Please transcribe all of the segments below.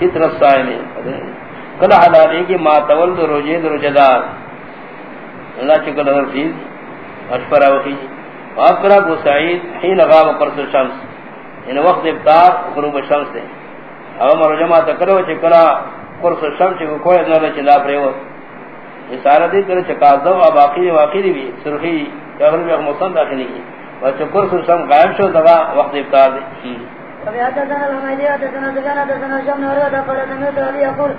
فطر الصائم کل حلالی کی ما تولد روجید رجدار اللہ چکل رفیز اشپر اوخی واقرا کو سعید، حین غاب قرص الشمس۔ ان وقت ابتار غروب الشمس دے او مرو جمع چکلا قرص الشمس کو کوئی ادنا لچلا پریوت اشارہ دی کرے چکازو اب باقی واقعی بھی۔ سرخی قبر میں داخلی کی وچ قرص الشمس غائب شو دغا وقت ابتار دے۔ حدثنا حدثنا سفيان حدثنا هشام بن عروة قال سمعت أبي يقول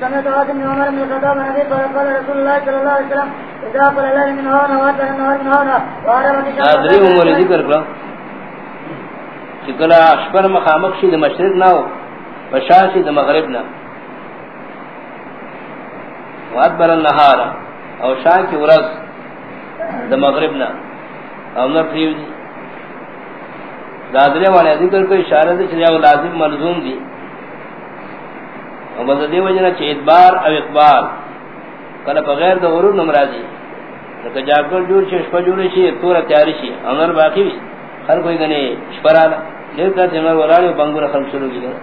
سمعت عاصم بن عمر بن الخطاب عن أبي قال رسول الله صلى الله عليه وسلم، إذا الليل من وأدبر النهار من الشمس عمر چکلا اشپر شید مشرق نہ ہو شید مغرب نہ وادبر النهار، او شان کی ورس د مغرب نہ او نہ پریو دادرے والے ذکر کو اشارہ دے چلیا لازم ملزوم دی. اور بدے وجنا چ ادبار او اقبال. کلا بغیر د ورود نمرازی کہ جاگر جوڑ چھ شپہ جوڑے چھ تور تیاری چھ انر باقی بھی ہر کوئی گنے شپرا دیر کا جمر ورانے بنگور خلق شروع کی گئے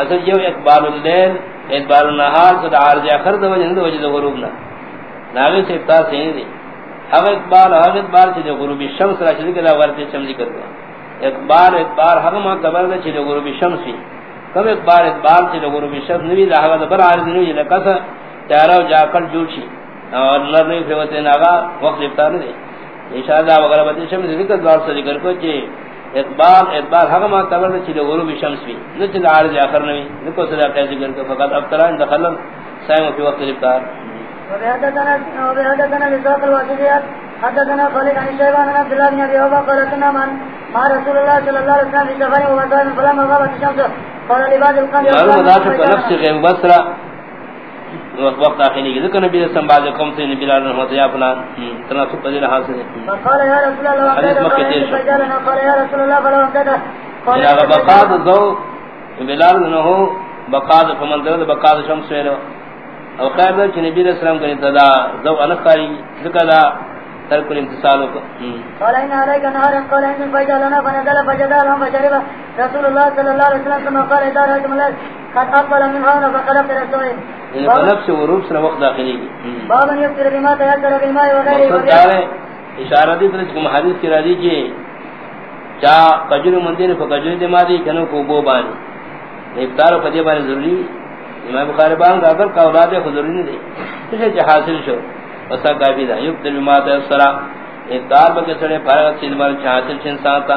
اصل جو اقبال اللیل ادبار النهار صد عارض اخر دو وجہ دو وجہ دو غروب نہ ناوی سے ابتار سے دی ہم اقبال ہم اقبال سے غروب الشمس را شدی کلا ورد چمزی کر دیا اقبال اقبال ہم ما قبر دے چھ غروب الشمس کم اقبال اقبال سے غروب الشمس نوی دا ہوا بر عارض نہیں لکس تیارا جا کر جوڑ اور نر نہیں پھر ناگا وقت ابتار دے اشارہ وغیرہ بتے شمس ذکر دار سے ذکر کو چھ اقبال اقبال حق ما قبر دے چھ غروب الشمس بھی نہ چھ عارض اخر نہیں نکو صدا کہ ذکر کو فقط ابترا دخل سائم فی وقت ابتار وبهدتنا وبهدتنا لذاق الواسطيات حدثنا خالد عن الشيبان عن عبد الله بن ابي اوفى قال كنا من مع رسول الله صلى الله عليه وسلم في سفر ومسائل فلما غابت الشمس قال لبعض القوم قالوا مذاك بنفس غيم بصرة. وقت آخری کی ذکر نبی رسم بعض قوم سے نبی اللہ رحمت یا فلان تناسب پذیر حاصل ہے فقال يا رسول الله حدیث مکہ تیر شو قال يا رسول الله فلو امتدى یا بقاد دو بلال نہو بقاد فمندر بقاد شمس ویلو۔ او خیر در چھ نبی علیہ السلام کنی تدا دو انقاری ذکر ترک الامتصال کو۔ قال ان عليك نهار قال ان فنزل فجدال رسول الله صلى الله عليه وسلم ثم قال اذا رايتم الليل قد اقبل من هنا فقلبت رسوله۔ یعنی بنفس وروب سر وقت داخلی۔ کی بابا يفطر بما تيسر بالماء وغيره مقصد اشارہ دی طرح کہ حدیث کی راضی کی چا قجر فقجر دمادی کنو کو بو بانی۔ افطار فدی بانی ضروری۔ امام بخاری بان کا اگر کا اولاد حضور نہیں دی اسے جو حاصل شو۔ وسا کافی دا یب تل ما تسرا افطار بکے سڑے فارغ سے مال حاصل چھ انسان تا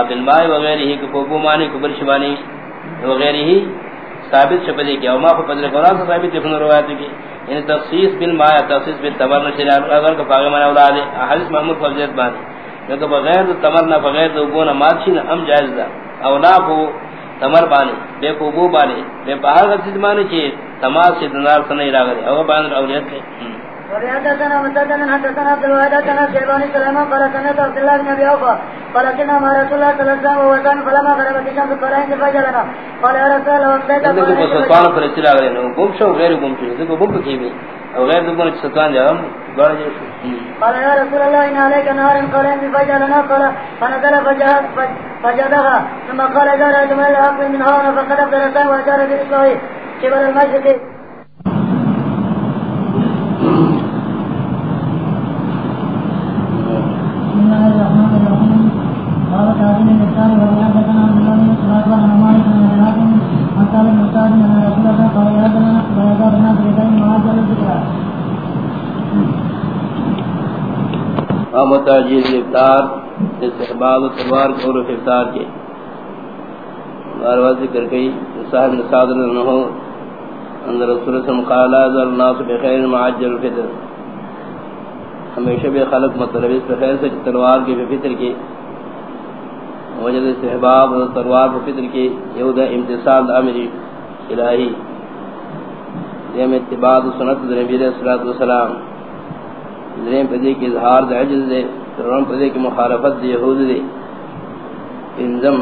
اب الماء وغیرہ ہی کو بو مانی کو برش برشمانی وغیرہ ہی ثابت شپدی کیا. وما کو بدل قران سے ثابت ابن روایت کی. یعنی تخصیص بالماء، تخصیص بالتمر نشرا اگر کا پاگے مانا اولاد حدیث محمود فضیلت بان کہ بغیر تمر نہ، بغیر دو گنا ماچھی نہ ام جائز دا. اولا کو تمر بانی بے قبو بانی بے پہاڑ کا چیز مانی تماس سے دنار سنے راگا دے اوہ باندر اولیت کے. وبحدثنا مسدنا حدثنا عبد الوهاب كان شيباني سليمان قال سمعت عبد الله بن ابي اوفى قال كنا مع رسول الله صلى الله عليه وسلم فلما غربت الشمس قال عند فجرنا قال يا رسول الله وقتك کو سلطان پر گئے نو گم شو غیر گم شو دیکھو گم کی بھی او غیر دو بن سلطان جام گڑ جے قال يا رسول الله ان عليك نهار قال عند فجرنا قال فنزل فجاء فجدها ثم قال اذا رايتم الحق من هنا فقد ابدل واشار بالاسلام قبل المشرق. متاجر افطار استحباب تلوار اور افطار کے بارواز ذکر کئی صاحب نصادر انہو اندر رسول اللہ قال ذا الناس بخیر معجل الفطر ہمیشہ بھی خلق مطلب اس بخیر سے تلوار کی فطر کی وجد استحباب تلوار فطر کی یہودا امتصال امر الہی۔ یہ اتباع سنت نبی علیہ الصلوۃ والسلام۔ ذرین پدی کی اظہار دے عجز دے ترون پدی کی مخالفت دے یہود دے۔ انزم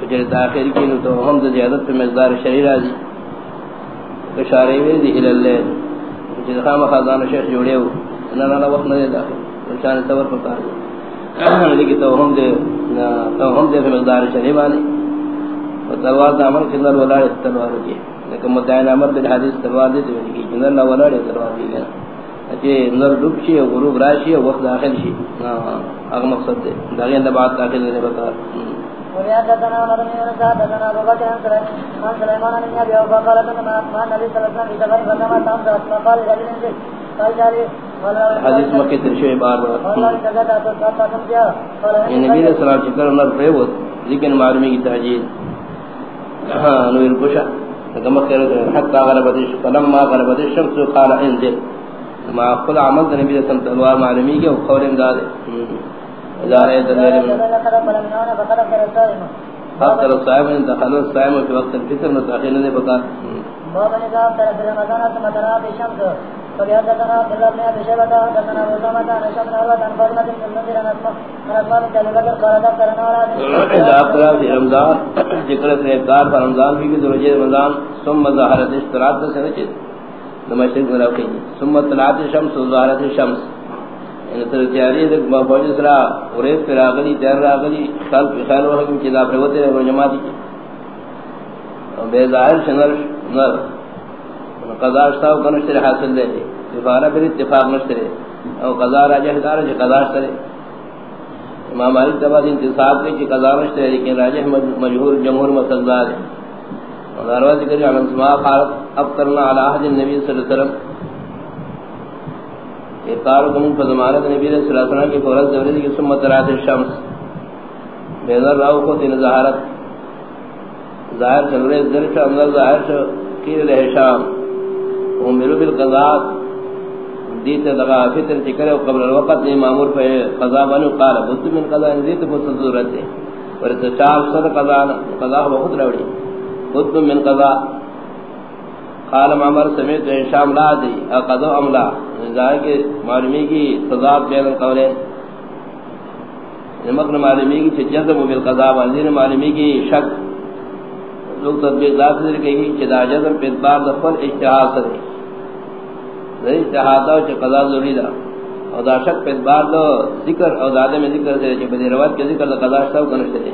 کچھ تاخیر کی نو تو ہم دے زیادت پہ مقدار شریر آجی کشارے ہوئے دی اللہ۔ کچھ خام خازان شیخ جوڑے ہو۔ انہا لالا وقت نہ دے داخل۔ کچھانے صبر پکار دے لیکن تو ہم دے تو ہم دے پہ مقدار شریر آجی تلوار دا عمل کندر ولاڑ تلوار کی لیکن مدعین عمر بن حدیث تلوار دی تو کی کندر ولاڑ تلوار دی گیا اچھے نظر ڈوب شی غروب راشی وقت داخل شی اگ مقصد دے داغی اندر بات داخل نے بتا ويحدثنا عمر بن يونس حدثنا ابو بكر عن سليمان بن ابي اوفى قال لنا ما النبي صلى الله عليه وسلم فكما حدیث مکہ ترشوی بار بار یہ نبی علیہ السلام چکر اندر پریوت لیکن معلومی کی تحجید نوی الکشا کما خیر حتی غربت فلما غربت الشمس قال انزل۔ ما خود عمل نبی علیہ السلام تلوار معلومی کی قول امداد اذا رأيت الليل من خاصر الصائم ان دخل الصائم في وقت الفطر متاخر نے بتا باب نظام ترى رمضان ثم ترى الشمس۔ فبيحدثنا عبد الله بن ابي شيبه حدثنا ابو سلمة عن هشام بن عروة عن فاطمة بن المنذر عن اسماء عن اسماء بنت ابي بكر قال ذكرنا على اذا اقرا في رمضان ذکر سے افطار پر رمضان بھی درجہ رمضان ثم ظهرت اشتراط سے نچے نمشق میں رکھیں ثم طلعت الشمس ظهرت الشمس۔ ان تر تیاری دک موجود سرا اورے پھر اگلی تیر اگلی کل خیر ہو کہ دا پر ہوتے ہیں جماعت کی۔ بے ظاہر شنر نر قضا شتا کنشتر حاصل دے سفارہ پر اتفاق نشتر او قضا راجہ دار جو قضا شتر امام مالک تبا انتصاب کی چی قضا نشتر لیکن راجہ مجہور جمہور مسلدار ہے اور داروا ذکر عن اسماء خالق ابترنا علی احد النبی صلی اللہ علیہ وسلم. افطار کم پر نبی صلی اللہ علیہ وسلم کی فورت زوری کی سمت رات الشمس. بیدر راو کو تین ظاہرت ظاہر چل رہے درش اندر ظاہر چل قیل لحشام امرو بالقضاء دیت دغا فطر چکر قبل الوقت نے مامور پہ قضا بنو قال بد من قضاء دیت کو ضرورت ہے۔ اور تشال صد قضاء قضاء بہت لوڑی بد من قضاء قال مامر سمیت شام لا دی قضاء املا ظاہر کے معلومی کی قضاء بین قولے نمکن معلومی کی جذب بالقضاء وزین معلومی کی شک۔ لوگ تطبیق ذات ذکر کہ دا جذب پہ اتبار دفر اجتحاد سے ذری اجتحاد دا چھ قضا ضروری دا. اور دا شک پہ اتبار دا ذکر اور دادے میں ذکر سے چھ بدی روایت کے ذکر دا قضا شتا ہو کنشتے دے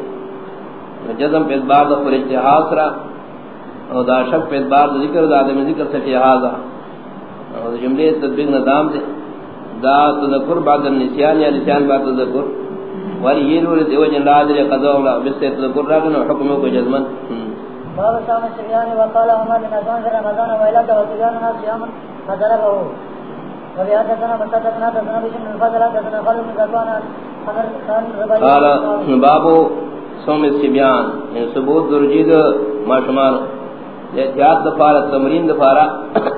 جذب پہ اتبار دفر اجتحاد سرا. اور دا شک پہ اتبار دا ذکر دادے میں ذکر سے اجتحاد دا اور جملے تطبیق ندام دے. دا تذکر بعد النسیان یا نسیان بعد تذکر. ولی یہ نور دیو جن را دے قضا و بس تذکر را دے حکم کو جزمن. باب صام الشبيان وقال عمر بن عثمان رمضان وإلاك وصبيان الناس صيام فضربه وبيحدثنا مسددنا تسنى بشم من فضل تسنى خلق من ذاتوانا قال باب صوم الشبيان ان ثبوت درجید ما شمار احتیاط دفارہ تمرین دفارہ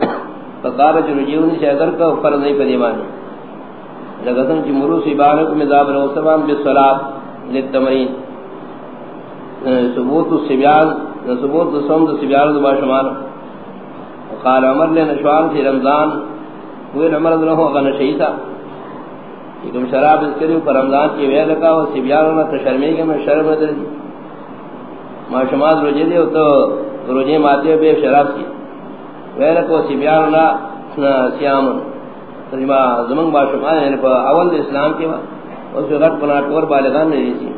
فقال جرجیونی شہدر کا فرض نہیں پدیمانی لگتن کی مروس عبارت میں ذابر وسلام بالصلاة للتمرین ثبوت الشبيان ثبوت صوم الشبيان دبا شمار قال عمر نے نشوان في رمضان. وہ عمر نے ہو غن شہیدا کہ شراب اس کرے پر رمضان کی وے لگا وہ شبيان نہ تشرمی کے میں شرم دے ما شمال روجے دے تو روجے ماتے بے شراب کی وے لگا شبيان نہ سیام تجما زمان با شمال نے اول اسلام کے اس وقت بنا ٹور بالغان نے دی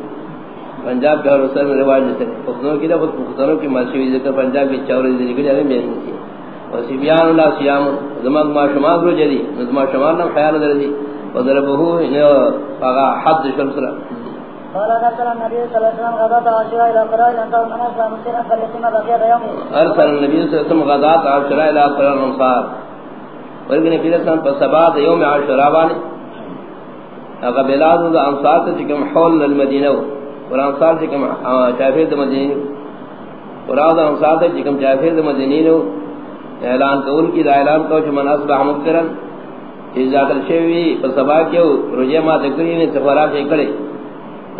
پنجاب کے اور سر میں رواج ہے پختونوں کی دفعہ پختونوں کی مسیحی ذکر پنجاب کی چاور ذکر جارے میں نہیں تھی. اور سبیان اللہ سیام. زمان ما شمال رو جدی. زمان شمال نہ خیال در دی. وضربه فغا حد شمسرا قال ذكر النبي صلى الله عليه وسلم غداة عشراء إلى قراء الأنصار من أسلام مسيرا فليتم بقية يوم. أرسل النبي صلى الله عليه وسلم غداة عشراء إلى قراء الأنصار. ولكن في رسان فسبات يوم عشراء باني اگر بلاد الانصار تجکم حول المدینہ اور انصار سے کم چافیر دے مدینی اور آدھا انصار دے جکم چافیر دے مدینی نو اعلان قول کی دا اعلان کو من اصبح مکرن چیز داخل شوی پر سبا کیو رجے ما دکری نے سفرات سے کڑے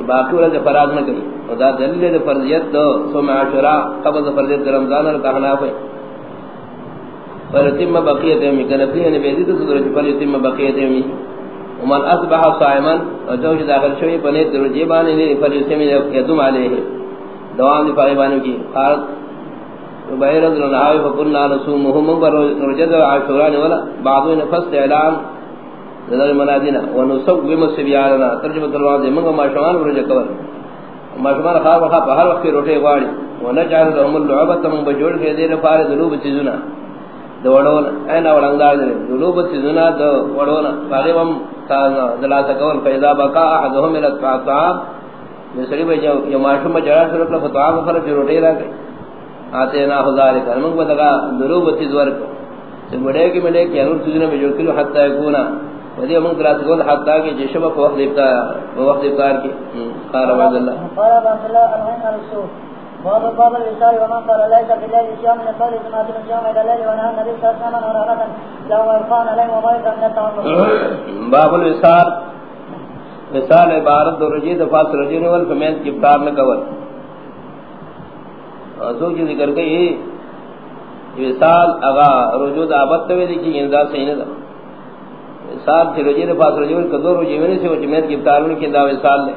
باقی والا سفرات نہ کری. اور دا دلیل دے فرضیت دو، سوم عاشورا، قبض فرضیت دا رمضان اور کہنا ہوئے. فرتم بقیت یومی کنفلی نے یعنی بیدی تو صدر چپل یتم بقیت یومی ومن اصبح صائما وجو داخل شوی بنے درجے بانے نے فرشتے میں یدم علیہ. دوام دی پائے بانو کی، قال بہر رضی اللہ عنہ فقلنا نصومهم برجد عاشوران ولا بعضون فست اعلان نظر منادینا ونصوب بمسبیاننا ترجمہ تلوان دے منگا ما شمان برجہ کور ما شمان خواب خواب ہر وقت روٹے غاڑی ونجعل لهم اللعبة من بجوڑ کے دیر فار ذنوب چیزنا دوڑونا اینا ورنگدار دیر ذنوب چیزنا دوڑونا فاغیبم دلاسا قول فیضا بقا احدهم الى الطعام جسری بھئی جو معاشم جڑا سرک لفا طعام فرق جو روٹی را گئی آتے نا خدار کر منگ بدگا ذنوب چیز ورک سر بڑے کی ملے کہ انور چیزنا بجوڑ کلو حتی یکونا ودی من دراس گول حتا کہ جشب کو وقت دیتا وقت افطار کی قال عبد الله. قال ارهن الرسول باب باب الوصال وما قال ليس في الليل صيام من قول جماعة الجامع الى الليل ونهى النبي صلى الله عليه وسلم ورغبا لو وقفان عليه وما يكره من التعمق باب الوصال. وصال عبارت دو رجی دفاس رجین والفمیت کی افطار میں کور سو کی ذکر گئی وصال اغا رجود آبت توی دیکھی انداز سے نہ سال تھی رجی دفاس رجی کدو رجی میں سے وہ جمعیت کی افطار کی انداز وصال لے۔